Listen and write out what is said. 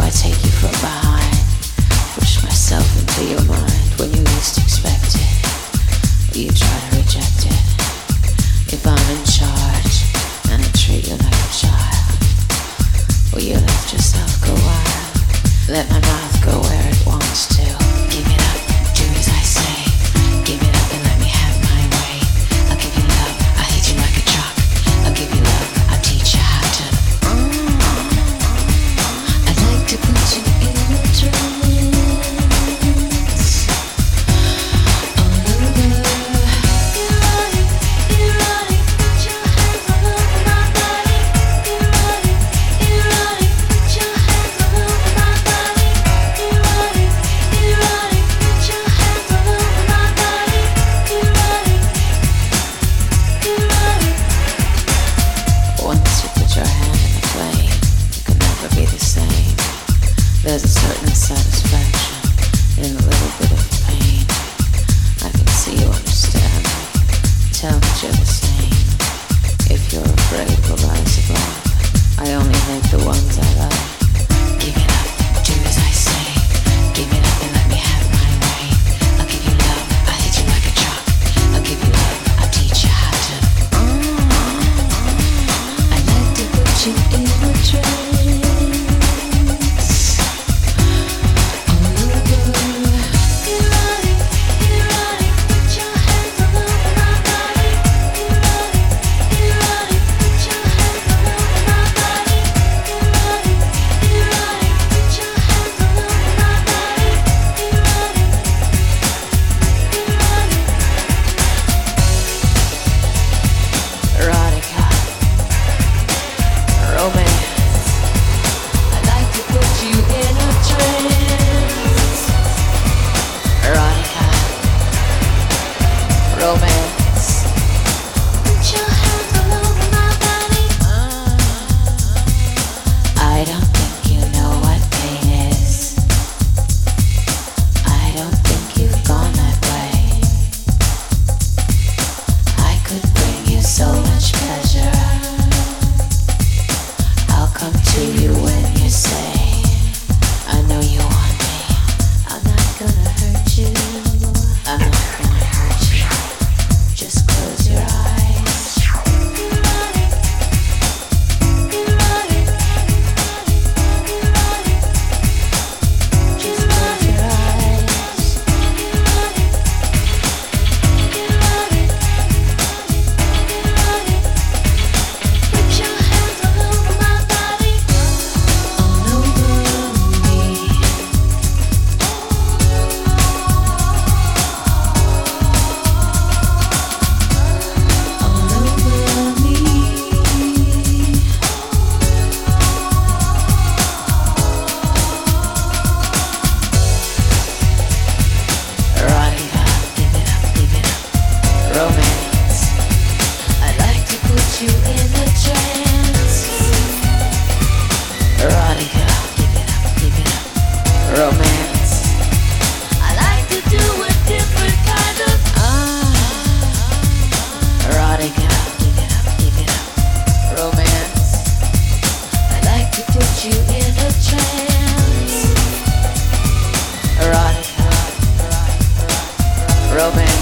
I take you from behind, push myself into your mind when you least expect it. You try to reject it. If I'm in charge and I treat you like a child, will you let yourself go wild? Let my mouth go where chance. Erotica, romance.